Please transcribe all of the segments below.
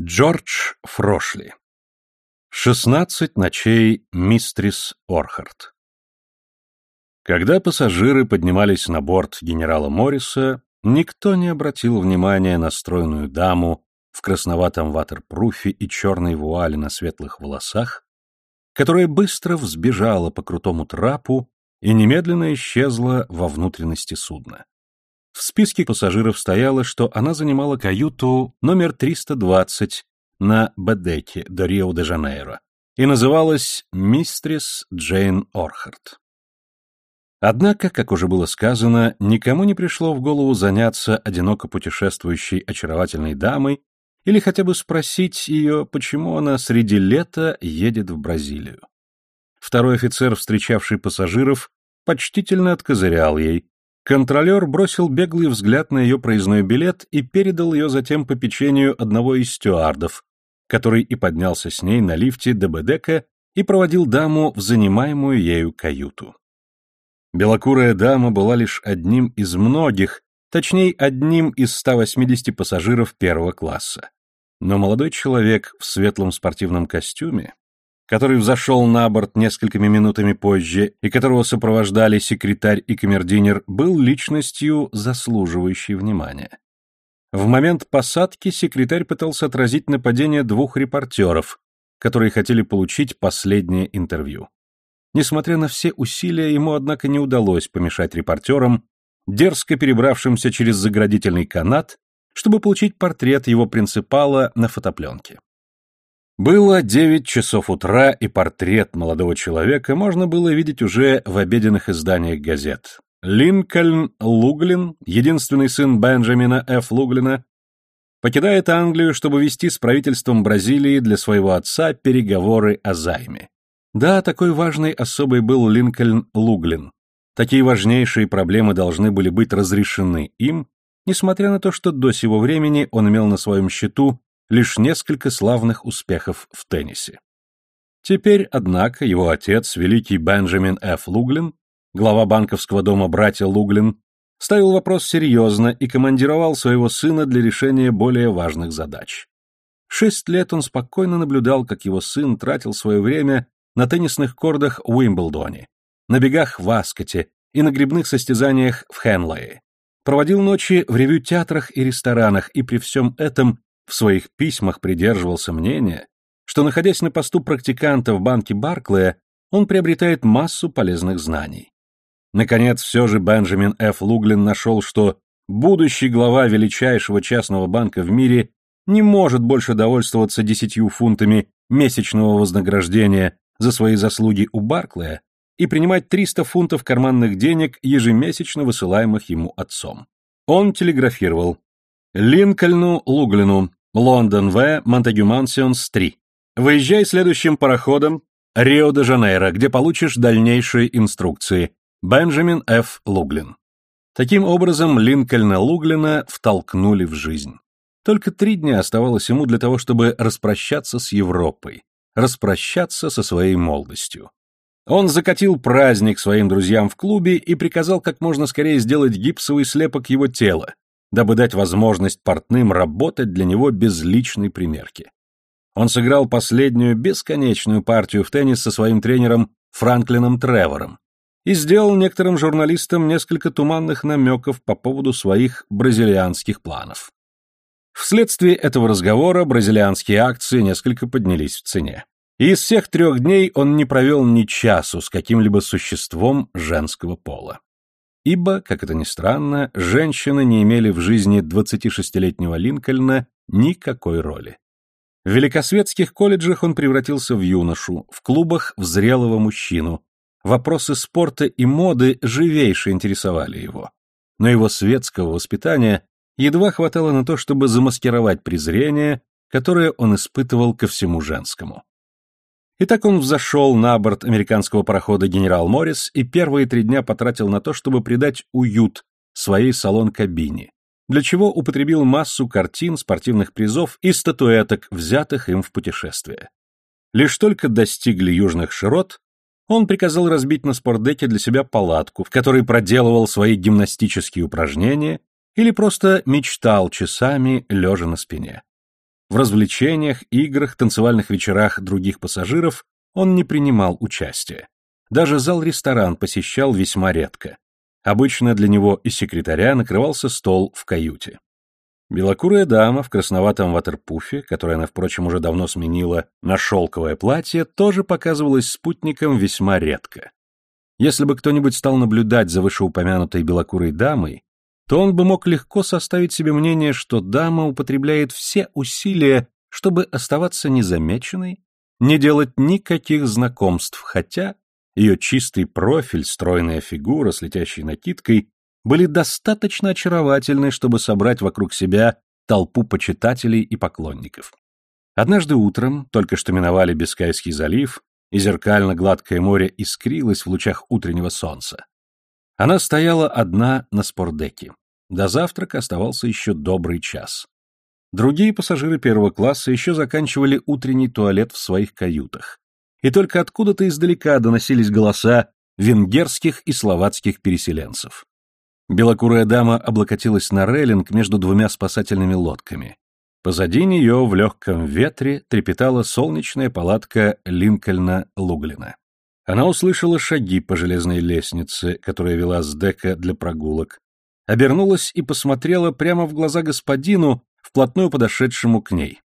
Джордж Фрошли. Шестнадцать ночей мистрис Орхард. Когда пассажиры поднимались на борт генерала Морриса, никто не обратил внимания на стройную даму в красноватом ватерпруфе и черной вуале на светлых волосах, которая быстро взбежала по крутому трапу и немедленно исчезла во внутренности судна. В списке пассажиров стояло, что она занимала каюту номер 320 на Бедеке до Рио-де-Жанейро и называлась «Мистрис Джейн Орхард». Однако, как уже было сказано, никому не пришло в голову заняться одиноко путешествующей очаровательной дамой или хотя бы спросить ее, почему она среди лета едет в Бразилию. Второй офицер, встречавший пассажиров, почтительно откозырял ей, Контролер бросил беглый взгляд на ее проездной билет и передал ее затем по печенью одного из стюардов, который и поднялся с ней на лифте до Бедека и проводил даму в занимаемую ею каюту. Белокурая дама была лишь одним из многих, точнее, одним из 180 пассажиров первого класса. Но молодой человек в светлом спортивном костюме, который взошел на борт несколькими минутами позже и которого сопровождали секретарь и камердинер, был личностью, заслуживающей внимания. В момент посадки секретарь пытался отразить нападение двух репортеров, которые хотели получить последнее интервью. Несмотря на все усилия, ему, однако, не удалось помешать репортерам, дерзко перебравшимся через заградительный канат, чтобы получить портрет его принципала на фотопленке. Было девять часов утра, и портрет молодого человека можно было видеть уже в обеденных изданиях газет. Линкольн Луглин, единственный сын Бенджамина Ф. Луглина, покидает Англию, чтобы вести с правительством Бразилии для своего отца переговоры о займе. Да, такой важной особой был Линкольн Луглин. Такие важнейшие проблемы должны были быть разрешены им, несмотря на то, что до сего времени он имел на своем счету лишь несколько славных успехов в теннисе. Теперь, однако, его отец, великий Бенджамин Ф. Луглин, глава банковского дома «Братья Луглин», ставил вопрос серьезно и командировал своего сына для решения более важных задач. Шесть лет он спокойно наблюдал, как его сын тратил свое время на теннисных кордах в Уимблдоне, на бегах в Аскоте и на грибных состязаниях в Хенлее. Проводил ночи в ревю-театрах и ресторанах и при всем этом в своих письмах придерживался мнения, что, находясь на посту практиканта в банке Барклая, он приобретает массу полезных знаний. Наконец, все же Бенджамин Ф. Луглин нашел, что будущий глава величайшего частного банка в мире не может больше довольствоваться десятью фунтами месячного вознаграждения за свои заслуги у Барклая и принимать 300 фунтов карманных денег, ежемесячно высылаемых ему отцом. Он телеграфировал Линкольну Луглину, Лондон В, Монтегю Мансионс 3. Выезжай следующим пароходом Рио-де-Жанейро, где получишь дальнейшие инструкции. Бенджамин Ф. Луглин. Таким образом, Линкольна Луглина втолкнули в жизнь. Только три дня оставалось ему для того, чтобы распрощаться с Европой, распрощаться со своей молодостью. Он закатил праздник своим друзьям в клубе и приказал как можно скорее сделать гипсовый слепок его тела, дабы дать возможность портным работать для него без личной примерки. Он сыграл последнюю бесконечную партию в теннис со своим тренером Франклином Тревором и сделал некоторым журналистам несколько туманных намеков по поводу своих бразильянских планов. Вследствие этого разговора бразильянские акции несколько поднялись в цене. И из всех трех дней он не провел ни часу с каким-либо существом женского пола. Ибо, как это ни странно, женщины не имели в жизни 26-летнего Линкольна никакой роли. В великосветских колледжах он превратился в юношу, в клубах в зрелого мужчину. Вопросы спорта и моды живейше интересовали его. Но его светского воспитания едва хватало на то, чтобы замаскировать презрение, которое он испытывал ко всему женскому. Итак, он взошел на борт американского парохода «Генерал Моррис» и первые три дня потратил на то, чтобы придать уют своей салон-кабине, для чего употребил массу картин, спортивных призов и статуэток, взятых им в путешествие. Лишь только достигли южных широт, он приказал разбить на спортдеке для себя палатку, в которой проделывал свои гимнастические упражнения или просто мечтал часами, лежа на спине. В развлечениях, играх, танцевальных вечерах других пассажиров он не принимал участия. Даже зал-ресторан посещал весьма редко. Обычно для него и секретаря накрывался стол в каюте. Белокурая дама в красноватом ватерпуфе, которое она, впрочем, уже давно сменила на шелковое платье, тоже показывалась спутником весьма редко. Если бы кто-нибудь стал наблюдать за вышеупомянутой белокурой дамой, то он бы мог легко составить себе мнение, что дама употребляет все усилия, чтобы оставаться незамеченной, не делать никаких знакомств, хотя ее чистый профиль, стройная фигура с летящей накидкой были достаточно очаровательны, чтобы собрать вокруг себя толпу почитателей и поклонников. Однажды утром, только что миновали Бискайский залив, и зеркально-гладкое море искрилось в лучах утреннего солнца. Она стояла одна на спордеке. До завтрака оставался еще добрый час. Другие пассажиры первого класса еще заканчивали утренний туалет в своих каютах. И только откуда-то издалека доносились голоса венгерских и словацких переселенцев. Белокурая дама облокотилась на рейлинг между двумя спасательными лодками. Позади нее в легком ветре трепетала солнечная палатка Линкольна-Луглина. Она услышала шаги по железной лестнице, которая вела с дека для прогулок, обернулась и посмотрела прямо в глаза господину, вплотную подошедшему к ней.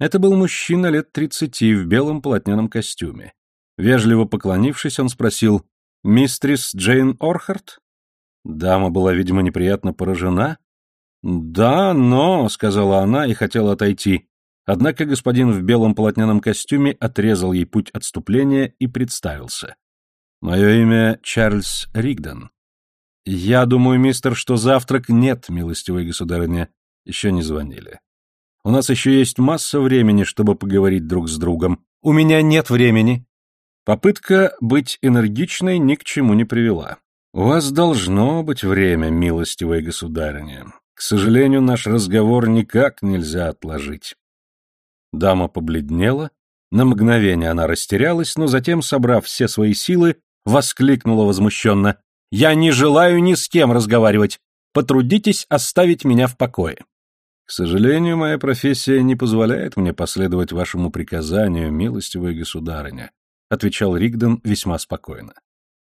Это был мужчина лет тридцати в белом полотняном костюме. Вежливо поклонившись, он спросил «Мистрис Джейн Орхард?» Дама была, видимо, неприятно поражена. «Да, но», — сказала она и хотела отойти. Однако господин в белом полотняном костюме отрезал ей путь отступления и представился. «Мое имя Чарльз Ригден. Я думаю, мистер, что завтрак нет, милостивой государыня. Еще не звонили. У нас еще есть масса времени, чтобы поговорить друг с другом. У меня нет времени». Попытка быть энергичной ни к чему не привела. «У вас должно быть время, милостивая государыня. К сожалению, наш разговор никак нельзя отложить». Дама побледнела, на мгновение она растерялась, но затем, собрав все свои силы, воскликнула возмущенно. «Я не желаю ни с кем разговаривать. Потрудитесь оставить меня в покое». «К сожалению, моя профессия не позволяет мне последовать вашему приказанию, милостивая государыня», отвечал Ригден весьма спокойно.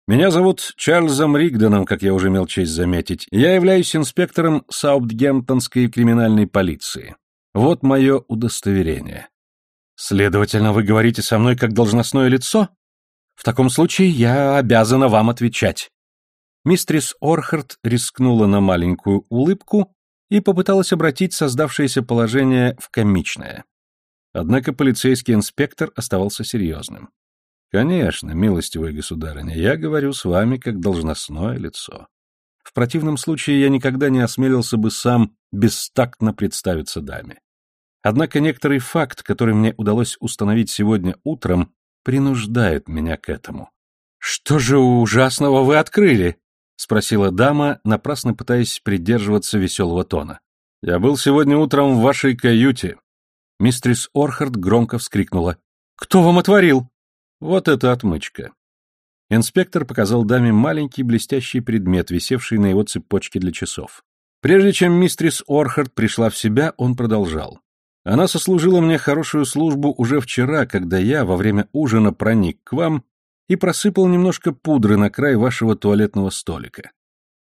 Меня зовут Чарльзом Ригденом, как я уже имел честь заметить. Я являюсь инспектором Саутгемптонской криминальной полиции. Вот мое удостоверение. Следовательно, вы говорите со мной как должностное лицо? В таком случае я обязана вам отвечать. Мистрис Орхард рискнула на маленькую улыбку и попыталась обратить создавшееся положение в комичное. Однако полицейский инспектор оставался серьезным. Конечно, милостивая государыня, я говорю с вами как должностное лицо. В противном случае я никогда не осмелился бы сам бестактно представиться даме. Однако некоторый факт, который мне удалось установить сегодня утром, принуждает меня к этому. «Что же ужасного вы открыли?» — спросила дама, напрасно пытаясь придерживаться веселого тона. «Я был сегодня утром в вашей каюте». Мистрис Орхард громко вскрикнула. «Кто вам отворил?» Вот это отмычка. Инспектор показал даме маленький блестящий предмет, висевший на его цепочке для часов. Прежде чем мистрис Орхард пришла в себя, он продолжал. Она сослужила мне хорошую службу уже вчера, когда я во время ужина проник к вам и просыпал немножко пудры на край вашего туалетного столика.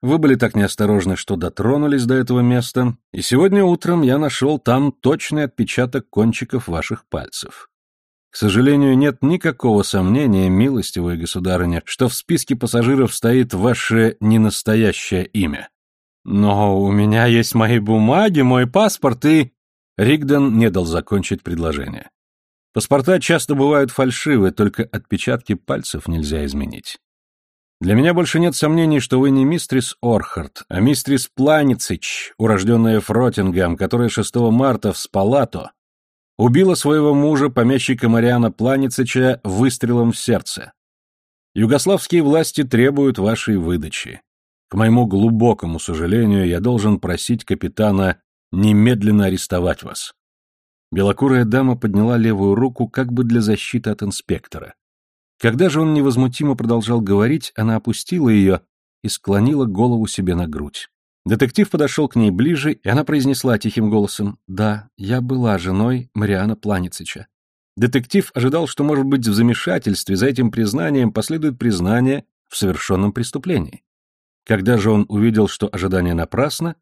Вы были так неосторожны, что дотронулись до этого места, и сегодня утром я нашел там точный отпечаток кончиков ваших пальцев. К сожалению, нет никакого сомнения, милостивая государыня, что в списке пассажиров стоит ваше ненастоящее имя. Но у меня есть мои бумаги, мой паспорт и... Ригден не дал закончить предложение. Паспорта часто бывают фальшивы, только отпечатки пальцев нельзя изменить. Для меня больше нет сомнений, что вы не мистрис Орхард, а мистрис Планицич, урожденная Фротингем, которая 6 марта в Спалато убила своего мужа, помещика Мариана Планицича, выстрелом в сердце. Югославские власти требуют вашей выдачи. К моему глубокому сожалению, я должен просить капитана немедленно арестовать вас. Белокурая дама подняла левую руку как бы для защиты от инспектора. Когда же он невозмутимо продолжал говорить, она опустила ее и склонила голову себе на грудь. Детектив подошел к ней ближе, и она произнесла тихим голосом «Да, я была женой Мариана Планицича». Детектив ожидал, что, может быть, в замешательстве за этим признанием последует признание в совершенном преступлении. Когда же он увидел, что ожидание напрасно,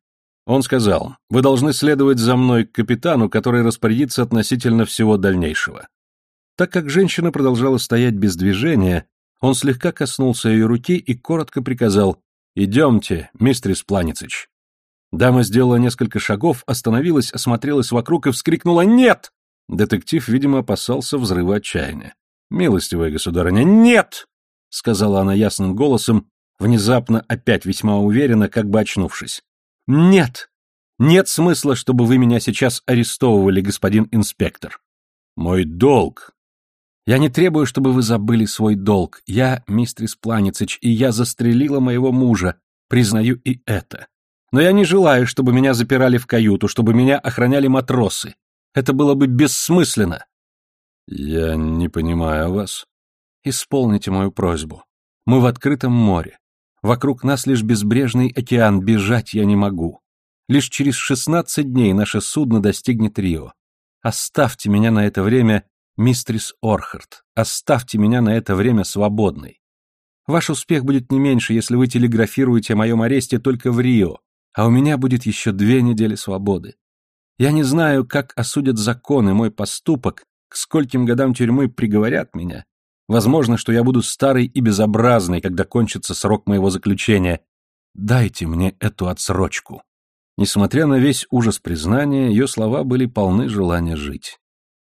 он сказал, «Вы должны следовать за мной к капитану, который распорядится относительно всего дальнейшего». Так как женщина продолжала стоять без движения, он слегка коснулся ее руки и коротко приказал «Идемте, мистерис Планицич». Дама сделала несколько шагов, остановилась, осмотрелась вокруг и вскрикнула «Нет!». Детектив, видимо, опасался взрыва отчаяния. «Милостивая государыня, нет!» — сказала она ясным голосом, внезапно опять весьма уверенно, как бы очнувшись. «Нет! Нет смысла, чтобы вы меня сейчас арестовывали, господин инспектор. Мой долг я не требую, чтобы вы забыли свой долг. Я мистрис Планицич, и я застрелила моего мужа. Признаю и это. Но я не желаю, чтобы меня запирали в каюту, чтобы меня охраняли матросы. Это было бы бессмысленно. Я не понимаю вас. Исполните мою просьбу. Мы в открытом море. Вокруг нас лишь безбрежный океан, бежать я не могу. Лишь через шестнадцать дней наше судно достигнет Рио. Оставьте меня на это время «Мистрис Орхард, оставьте меня на это время свободной. Ваш успех будет не меньше, если вы телеграфируете о моем аресте только в Рио, а у меня будет еще две недели свободы. Я не знаю, как осудят законы мой поступок, к скольким годам тюрьмы приговорят меня. Возможно, что я буду старый и безобразный, когда кончится срок моего заключения. Дайте мне эту отсрочку». Несмотря на весь ужас признания, ее слова были полны желания жить.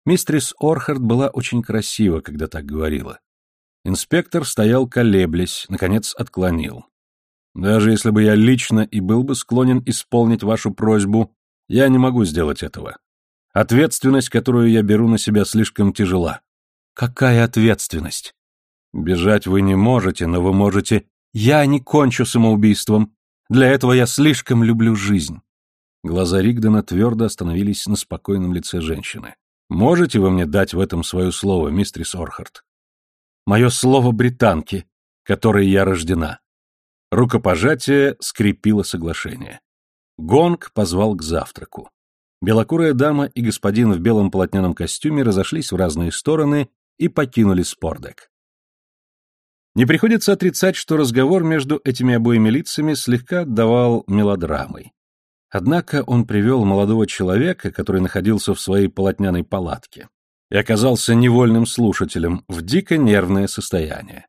Мистрис Орхард была очень красива, когда так говорила. Инспектор стоял колеблясь, наконец отклонил. «Даже если бы я лично и был бы склонен исполнить вашу просьбу, я не могу сделать этого. Ответственность, которую я беру на себя, слишком тяжела». «Какая ответственность?» «Бежать вы не можете, но вы можете...» «Я не кончу самоубийством. Для этого я слишком люблю жизнь». Глаза Ригдена твердо остановились на спокойном лице женщины. Можете вы мне дать в этом свое слово, мистрис Орхард? Мое слово британки, которой я рождена. Рукопожатие скрепило соглашение. Гонг позвал к завтраку. Белокурая дама и господин в белом полотняном костюме разошлись в разные стороны и покинули спордек. Не приходится отрицать, что разговор между этими обоими лицами слегка отдавал мелодрамой. Однако он привел молодого человека, который находился в своей полотняной палатке, и оказался невольным слушателем в дико нервное состояние.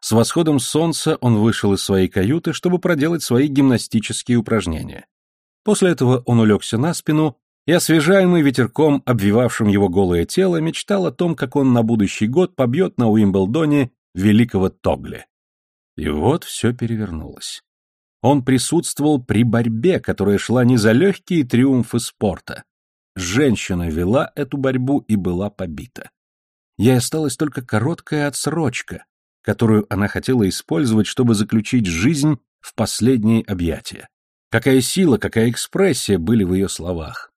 С восходом солнца он вышел из своей каюты, чтобы проделать свои гимнастические упражнения. После этого он улегся на спину и, освежаемый ветерком, обвивавшим его голое тело, мечтал о том, как он на будущий год побьет на Уимблдоне великого Тогли. И вот все перевернулось. Он присутствовал при борьбе, которая шла не за легкие триумфы спорта. Женщина вела эту борьбу и была побита. Ей осталась только короткая отсрочка, которую она хотела использовать, чтобы заключить жизнь в последние объятия. Какая сила, какая экспрессия были в ее словах.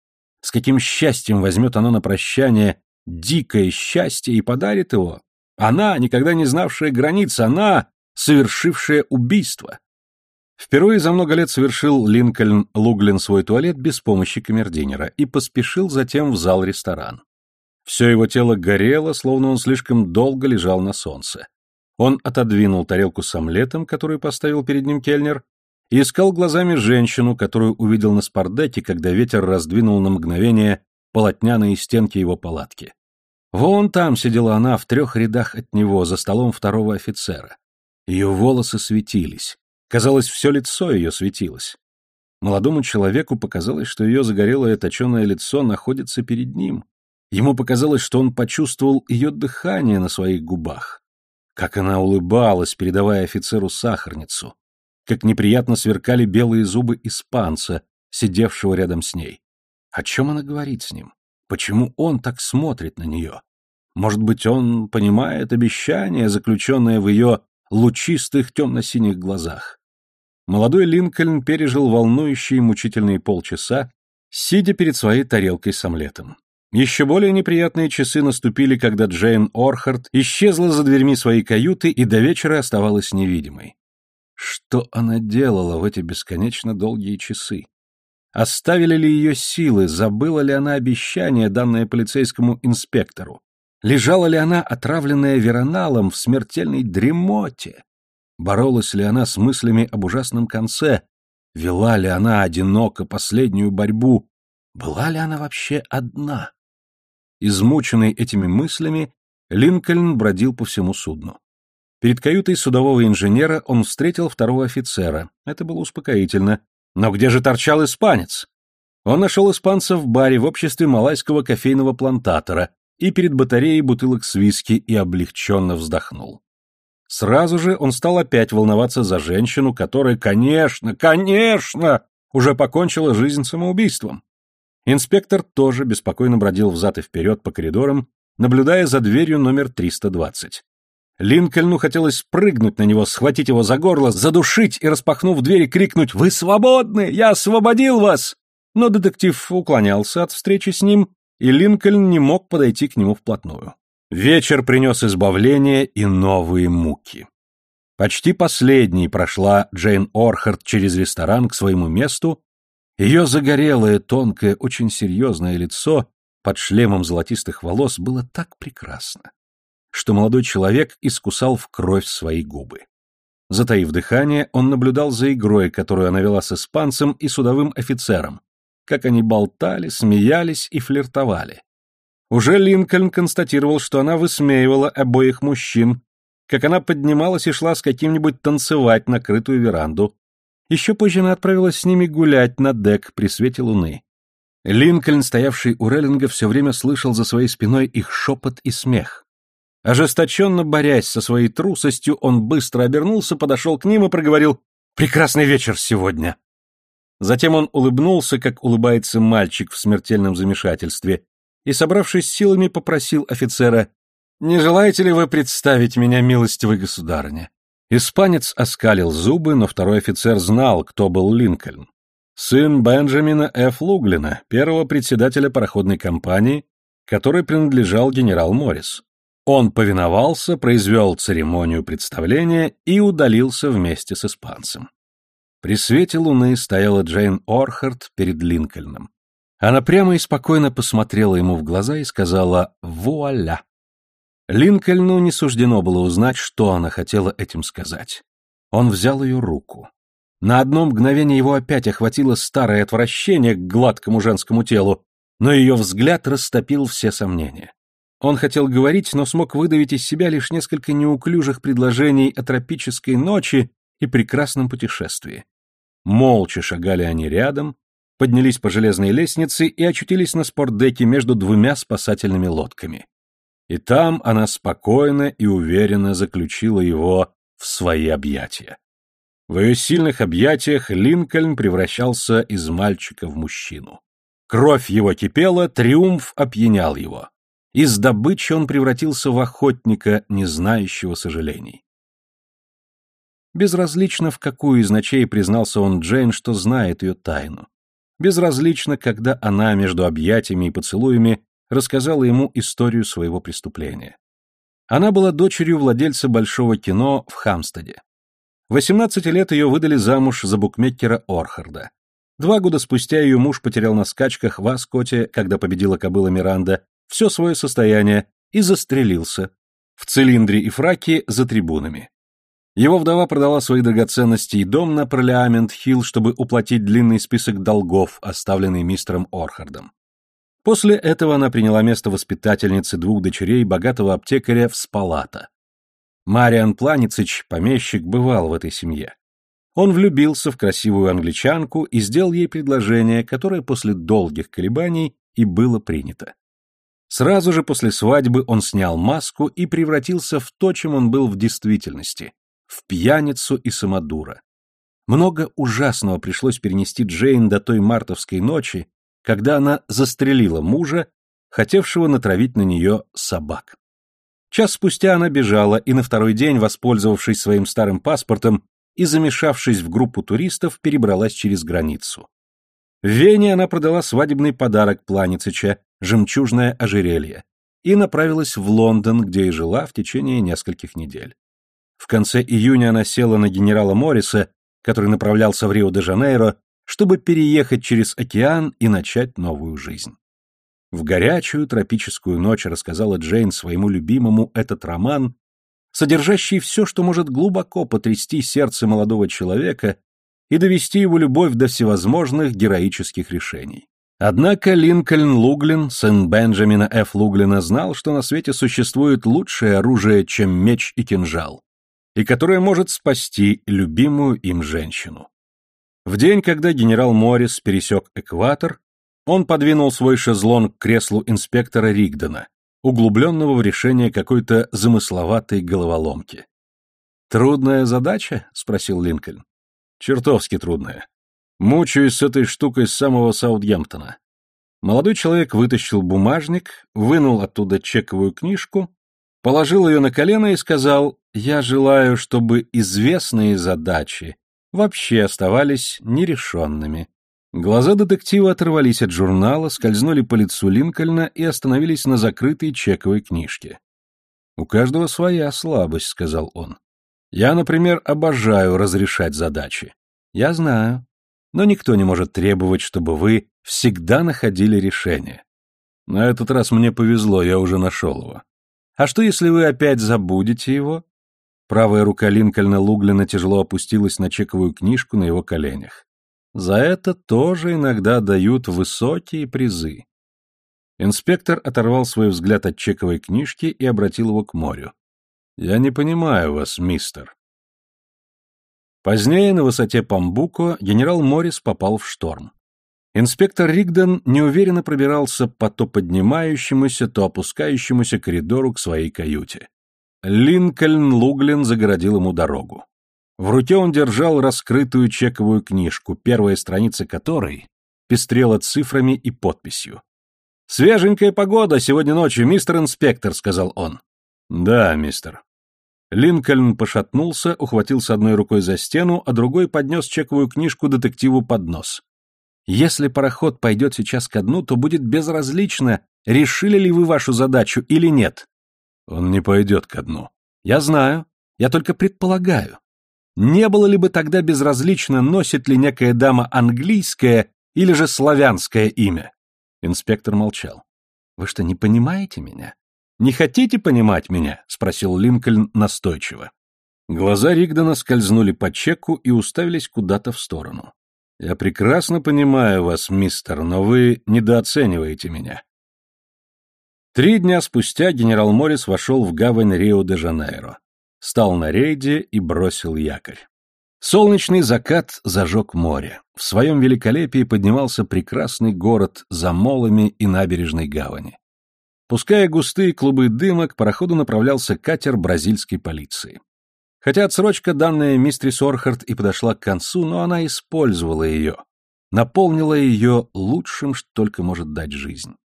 С каким счастьем возьмет она на прощание дикое счастье и подарит его. Она, никогда не знавшая границ, она, совершившая убийство. Впервые за много лет совершил Линкольн Луглин свой туалет без помощи камердинера и поспешил затем в зал-ресторан. Все его тело горело, словно он слишком долго лежал на солнце. Он отодвинул тарелку с омлетом, которую поставил перед ним кельнер, и искал глазами женщину, которую увидел на спардеке, когда ветер раздвинул на мгновение полотняные стенки его палатки. Вон там сидела она в трех рядах от него, за столом второго офицера. Ее волосы светились. Казалось, все лицо ее светилось. Молодому человеку показалось, что ее загорелое точеное лицо находится перед ним. Ему показалось, что он почувствовал ее дыхание на своих губах. Как она улыбалась, передавая офицеру сахарницу. Как неприятно сверкали белые зубы испанца, сидевшего рядом с ней. О чем она говорит с ним? Почему он так смотрит на нее? Может быть, он понимает обещание, заключенное в ее лучистых темно-синих глазах. Молодой Линкольн пережил волнующие мучительные полчаса, сидя перед своей тарелкой с омлетом. Еще более неприятные часы наступили, когда Джейн Орхард исчезла за дверьми своей каюты и до вечера оставалась невидимой. Что она делала в эти бесконечно долгие часы? Оставили ли ее силы, забыла ли она обещание, данное полицейскому инспектору? Лежала ли она, отравленная вероналом, в смертельной дремоте? Боролась ли она с мыслями об ужасном конце? Вела ли она одиноко последнюю борьбу? Была ли она вообще одна? Измученный этими мыслями, Линкольн бродил по всему судну. Перед каютой судового инженера он встретил второго офицера. Это было успокоительно. Но где же торчал испанец? Он нашел испанца в баре в обществе малайского кофейного плантатора и перед батареей бутылок с виски и облегченно вздохнул. Сразу же он стал опять волноваться за женщину, которая, конечно, конечно, уже покончила жизнь самоубийством. Инспектор тоже беспокойно бродил взад и вперед по коридорам, наблюдая за дверью номер 320. Линкольну хотелось прыгнуть на него, схватить его за горло, задушить и, распахнув дверь, крикнуть «Вы свободны! Я освободил вас!» Но детектив уклонялся от встречи с ним, и Линкольн не мог подойти к нему вплотную. Вечер принес избавление и новые муки. Почти последней прошла Джейн Орхард через ресторан к своему месту, ее загорелое, тонкое, очень серьезное лицо под шлемом золотистых волос было так прекрасно что молодой человек искусал в кровь свои губы. Затаив дыхание, он наблюдал за игрой, которую она вела с испанцем и судовым офицером, как они болтали, смеялись и флиртовали. Уже Линкольн констатировал, что она высмеивала обоих мужчин, как она поднималась и шла с каким-нибудь танцевать на крытую веранду. Еще позже она отправилась с ними гулять на дек при свете луны. Линкольн, стоявший у Реллинга, все время слышал за своей спиной их шепот и смех. Ожесточенно борясь со своей трусостью, он быстро обернулся, подошел к ним и проговорил «Прекрасный вечер сегодня!». Затем он улыбнулся, как улыбается мальчик в смертельном замешательстве, и, собравшись силами, попросил офицера «Не желаете ли вы представить меня, милостивой государыне?» Испанец оскалил зубы, но второй офицер знал, кто был Линкольн. Сын Бенджамина Ф. Луглина, первого председателя пароходной компании, которой принадлежал генерал Моррис. Он повиновался, произвел церемонию представления и удалился вместе с испанцем. При свете луны стояла Джейн Орхард перед Линкольном. Она прямо и спокойно посмотрела ему в глаза и сказала «Вуаля!». Линкольну не суждено было узнать, что она хотела этим сказать. Он взял ее руку. На одно мгновение его опять охватило старое отвращение к гладкому женскому телу, но ее взгляд растопил все сомнения. Он хотел говорить, но смог выдавить из себя лишь несколько неуклюжих предложений о тропической ночи и прекрасном путешествии. Молча шагали они рядом, поднялись по железной лестнице и очутились на спортдеке между двумя спасательными лодками. И там она спокойно и уверенно заключила его в свои объятия. В ее сильных объятиях Линкольн превращался из мальчика в мужчину. Кровь его кипела, триумф опьянял его. Из добычи он превратился в охотника, не знающего сожалений. Безразлично, в какую из ночей признался он Джейн, что знает ее тайну. Безразлично, когда она между объятиями и поцелуями рассказала ему историю своего преступления. Она была дочерью владельца большого кино в Хамстеде. 18 лет ее выдали замуж за букмекера Орхарда. Два года спустя ее муж потерял на скачках в Аскоте, когда победила кобыла Миранда, все свое состояние и застрелился в цилиндре и фраке за трибунами. Его вдова продала свои драгоценности и дом на Пролиамент-Хилл, чтобы уплатить длинный список долгов, оставленный мистером Орхардом. После этого она приняла место воспитательницы двух дочерей богатого аптекаря в Спалата. Мариан Планицич, помещик, бывал в этой семье. Он влюбился в красивую англичанку и сделал ей предложение, которое после долгих колебаний и было принято. Сразу же после свадьбы он снял маску и превратился в то, чем он был в действительности — в пьяницу и самодура. Много ужасного пришлось перенести Джейн до той мартовской ночи, когда она застрелила мужа, хотевшего натравить на нее собак. Час спустя она бежала и на второй день, воспользовавшись своим старым паспортом и замешавшись в группу туристов, перебралась через границу. В Вене она продала свадебный подарок Планицича, жемчужное ожерелье, и направилась в Лондон, где и жила в течение нескольких недель. В конце июня она села на генерала Морриса, который направлялся в Рио-де-Жанейро, чтобы переехать через океан и начать новую жизнь. В горячую тропическую ночь рассказала Джейн своему любимому этот роман, содержащий все, что может глубоко потрясти сердце молодого человека и довести его любовь до всевозможных героических решений. Однако Линкольн Луглин, сын Бенджамина Ф. Луглина, знал, что на свете существует лучшее оружие, чем меч и кинжал, и которое может спасти любимую им женщину. В день, когда генерал Моррис пересек экватор, он подвинул свой шезлонг к креслу инспектора Ригдена, углубленного в решение какой-то замысловатой головоломки. «Трудная задача?» — спросил Линкольн. «Чертовски трудная. Мучаюсь с этой штукой с самого Саутгемптона». Молодой человек вытащил бумажник, вынул оттуда чековую книжку, положил ее на колено и сказал, «Я желаю, чтобы известные задачи вообще оставались нерешенными. Глаза детектива оторвались от журнала, скользнули по лицу Линкольна и остановились на закрытой чековой книжке. «У каждого своя слабость», — сказал он. «Я, например, обожаю разрешать задачи. Я знаю. Но никто не может требовать, чтобы вы всегда находили решение. На этот раз мне повезло, я уже нашел его. А что, если вы опять забудете его? Правая рука Линкольна Луглина тяжело опустилась на чековую книжку на его коленях. За это тоже иногда дают высокие призы. Инспектор оторвал свой взгляд от чековой книжки и обратил его к морю. «Я не понимаю вас, мистер». Позднее на высоте Памбуко генерал Моррис попал в шторм. Инспектор Ригден неуверенно пробирался по то поднимающемуся, то опускающемуся коридору к своей каюте. Линкольн Луглин загородил ему дорогу. В руке он держал раскрытую чековую книжку, первая страница которой пестрела цифрами и подписью. «Свеженькая погода сегодня ночью, мистер инспектор», — сказал он. «Да, мистер». Линкольн пошатнулся, ухватился одной рукой за стену, а другой поднес чековую книжку детективу под нос. «Если пароход пойдет сейчас ко дну, то будет безразлично, решили ли вы вашу задачу или нет. Он не пойдет ко дну. Я знаю. Я только предполагаю. Не было ли бы тогда безразлично, носит ли некая дама английское или же славянское имя? Инспектор молчал. Вы что, не понимаете меня? Не хотите понимать меня? спросил Линкольн настойчиво. Глаза Ригдона скользнули по чеку и уставились куда-то в сторону. Я прекрасно понимаю вас, мистер, но вы недооцениваете меня. Три дня спустя генерал Моррис вошел в гавань Рио-де-Жанейро, стал на рейде и бросил якорь. Солнечный закат зажег море. В своем великолепии поднимался прекрасный город за молами и набережной гавани. Пуская густые клубы дыма, к пароходу направлялся катер бразильской полиции. Хотя отсрочка, данная мистрис Орхард, и подошла к концу, но она использовала ее, наполнила ее лучшим, что только может дать жизнь.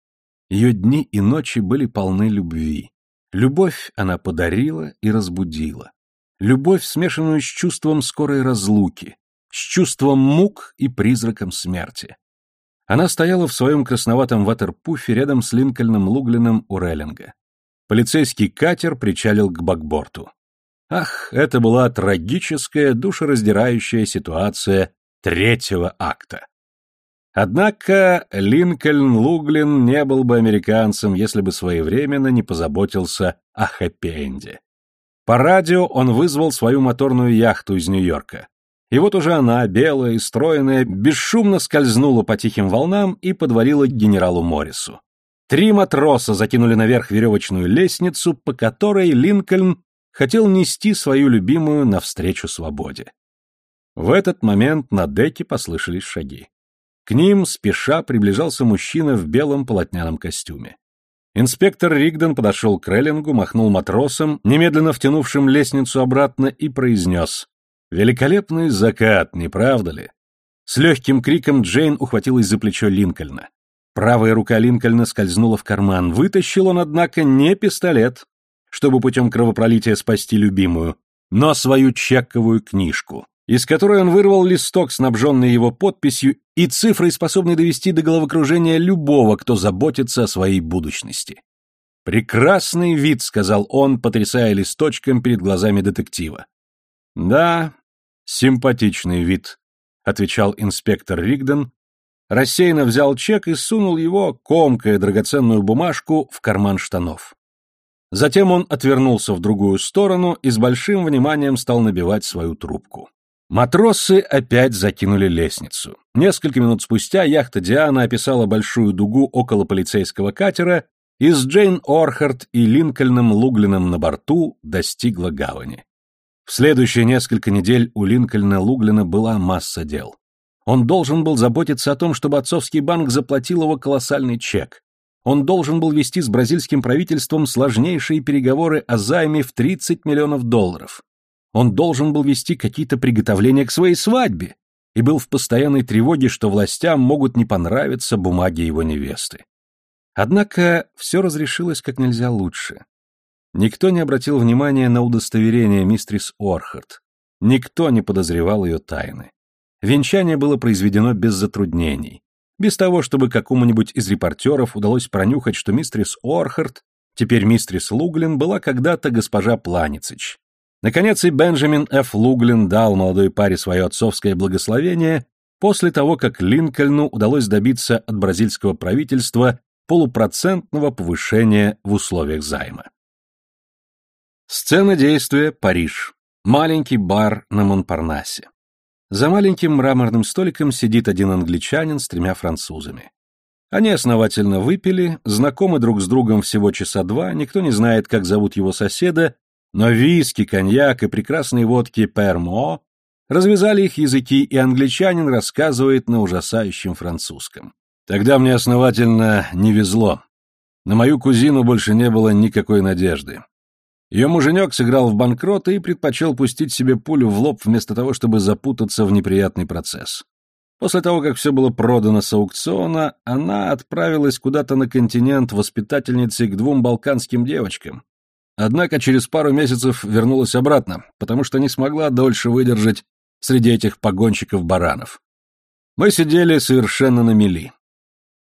Ее дни и ночи были полны любви. Любовь она подарила и разбудила. Любовь, смешанную с чувством скорой разлуки, с чувством мук и призраком смерти. Она стояла в своем красноватом ватерпуфе рядом с Линкольном Луглином у Реллинга. Полицейский катер причалил к бакборту. Ах, это была трагическая, душераздирающая ситуация третьего акта. Однако Линкольн Луглин не был бы американцем, если бы своевременно не позаботился о хэппи-энде. По радио он вызвал свою моторную яхту из Нью-Йорка. И вот уже она, белая и стройная, бесшумно скользнула по тихим волнам и подвалила к генералу Моррису. Три матроса закинули наверх веревочную лестницу, по которой Линкольн хотел нести свою любимую навстречу свободе. В этот момент на деке послышались шаги. К ним, спеша, приближался мужчина в белом полотняном костюме. Инспектор Ригден подошел к Реллингу, махнул матросом, немедленно втянувшим лестницу обратно, и произнес «Великолепный закат, не правда ли?» С легким криком Джейн ухватилась за плечо Линкольна. Правая рука Линкольна скользнула в карман. Вытащил он, однако, не пистолет, чтобы путем кровопролития спасти любимую, но свою чековую книжку из которой он вырвал листок, снабженный его подписью и цифрой, способной довести до головокружения любого, кто заботится о своей будущности. «Прекрасный вид», — сказал он, потрясая листочком перед глазами детектива. «Да, симпатичный вид», — отвечал инспектор Ригден, рассеянно взял чек и сунул его, комкая драгоценную бумажку, в карман штанов. Затем он отвернулся в другую сторону и с большим вниманием стал набивать свою трубку. Матросы опять закинули лестницу. Несколько минут спустя яхта Диана описала большую дугу около полицейского катера и с Джейн Орхард и Линкольном Луглином на борту достигла гавани. В следующие несколько недель у Линкольна Луглина была масса дел. Он должен был заботиться о том, чтобы отцовский банк заплатил его колоссальный чек. Он должен был вести с бразильским правительством сложнейшие переговоры о займе в 30 миллионов долларов. Он должен был вести какие-то приготовления к своей свадьбе и был в постоянной тревоге, что властям могут не понравиться бумаги его невесты. Однако все разрешилось как нельзя лучше. Никто не обратил внимания на удостоверение мистрис Орхард. Никто не подозревал ее тайны. Венчание было произведено без затруднений, без того, чтобы какому-нибудь из репортеров удалось пронюхать, что мистрис Орхард, теперь мистрис Луглин, была когда-то госпожа Планицич. Наконец и Бенджамин Ф. Луглин дал молодой паре свое отцовское благословение после того, как Линкольну удалось добиться от бразильского правительства полупроцентного повышения в условиях займа. Сцена действия – Париж. Маленький бар на Монпарнасе. За маленьким мраморным столиком сидит один англичанин с тремя французами. Они основательно выпили, знакомы друг с другом всего часа два, никто не знает, как зовут его соседа, но виски, коньяк и прекрасные водки Пермо развязали их языки, и англичанин рассказывает на ужасающем французском. Тогда мне основательно не везло. На мою кузину больше не было никакой надежды. Ее муженек сыграл в банкрот и предпочел пустить себе пулю в лоб вместо того, чтобы запутаться в неприятный процесс. После того, как все было продано с аукциона, она отправилась куда-то на континент воспитательницей к двум балканским девочкам. Однако через пару месяцев вернулась обратно, потому что не смогла дольше выдержать среди этих погонщиков баранов. Мы сидели совершенно на мели.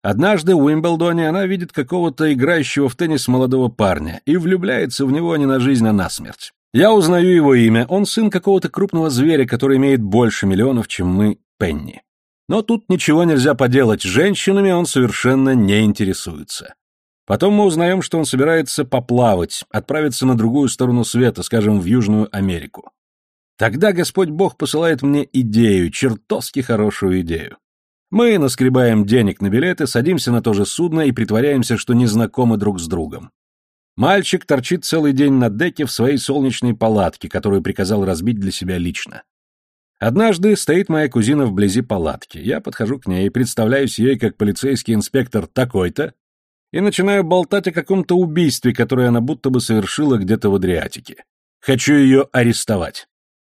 Однажды в Уимблдоне она видит какого-то играющего в теннис молодого парня и влюбляется в него не на жизнь, а на смерть. Я узнаю его имя, он сын какого-то крупного зверя, который имеет больше миллионов, чем мы, Пенни. Но тут ничего нельзя поделать, женщинами он совершенно не интересуется. Потом мы узнаем, что он собирается поплавать, отправиться на другую сторону света, скажем, в Южную Америку. Тогда Господь Бог посылает мне идею, чертовски хорошую идею. Мы наскребаем денег на билеты, садимся на то же судно и притворяемся, что не знакомы друг с другом. Мальчик торчит целый день на деке в своей солнечной палатке, которую приказал разбить для себя лично. Однажды стоит моя кузина вблизи палатки. Я подхожу к ней и представляюсь ей как полицейский инспектор такой-то и начинаю болтать о каком-то убийстве, которое она будто бы совершила где-то в Адриатике. Хочу ее арестовать.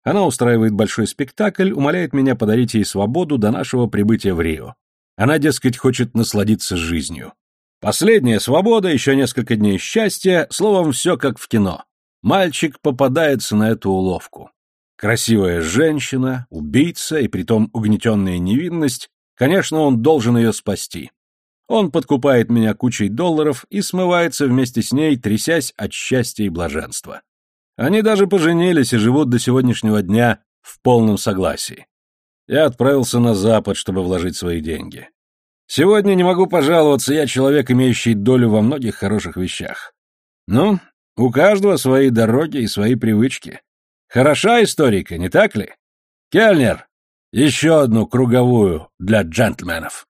Она устраивает большой спектакль, умоляет меня подарить ей свободу до нашего прибытия в Рио. Она, дескать, хочет насладиться жизнью. Последняя свобода, еще несколько дней счастья, словом, все как в кино. Мальчик попадается на эту уловку. Красивая женщина, убийца и притом угнетенная невинность, конечно, он должен ее спасти. Он подкупает меня кучей долларов и смывается вместе с ней, трясясь от счастья и блаженства. Они даже поженились и живут до сегодняшнего дня в полном согласии. Я отправился на Запад, чтобы вложить свои деньги. Сегодня не могу пожаловаться, я человек, имеющий долю во многих хороших вещах. Ну, у каждого свои дороги и свои привычки. Хороша историка, не так ли? Кельнер, еще одну круговую для джентльменов.